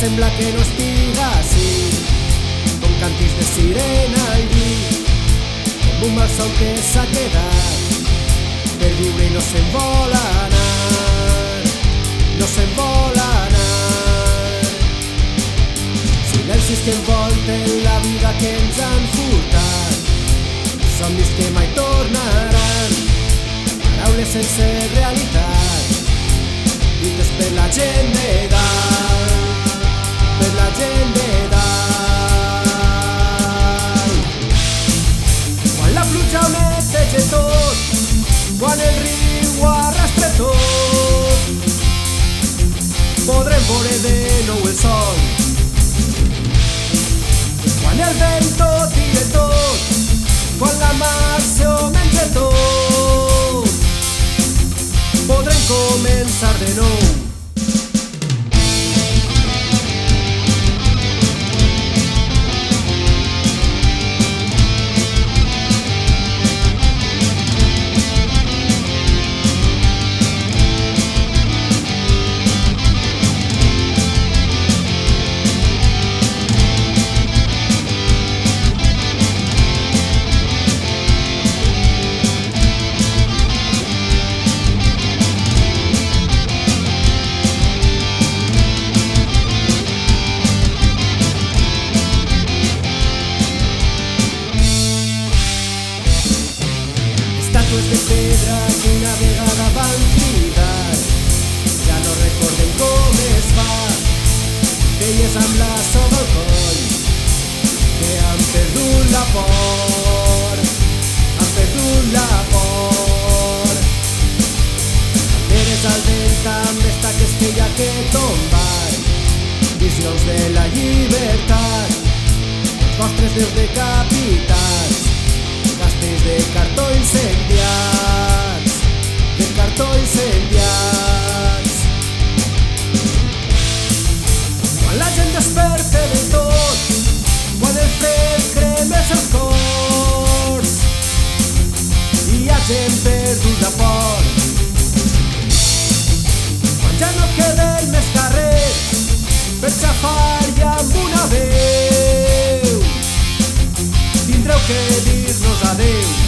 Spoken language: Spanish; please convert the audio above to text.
sembla que no estiga així. Com cantis de sirena al llit com un malson que s'ha quedat. Per viure i no se'n vol anar no se'n vol anar. Silencis que envolten la vida que ens han furtat somnis que mai tornaran. Paraules sense realitat dites per la gent d'edat començar de estàtues de pedra que una vegada van cridar ja no recorden com es fa velles amb la soga al que han perdut la por han perdut la por banderes al vent amb estaques que hi ha que tombar visions de la llibertat vostres déus decapitats castells de cartó que diz nos adeus